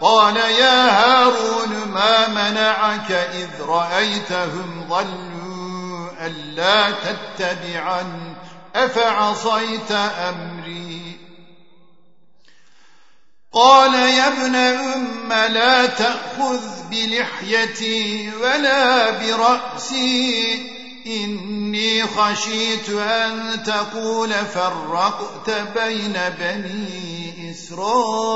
قال يا هارون ما منعك إذ رأيتهم ضلوا ألا تتبعا أفعصيت أمري؟ قال يا ابن أم لا تأخذ بلحيتي ولا برأسي إني خشيت أن تقول فرقت بين بني إسرائيل.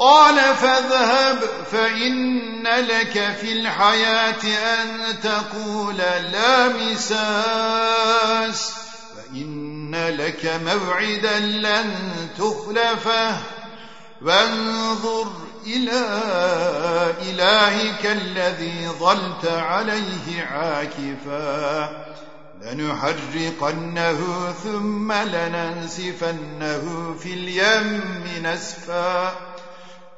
قال فاذهب فإن لك في الحياة أن تقول لا مساس فإن لك موعدا لن تخلفه. وانظر إلى إلهك الذي ظلت عليه عاكفا. لنحرقنه ثم لننسفنه في اليم نسفا.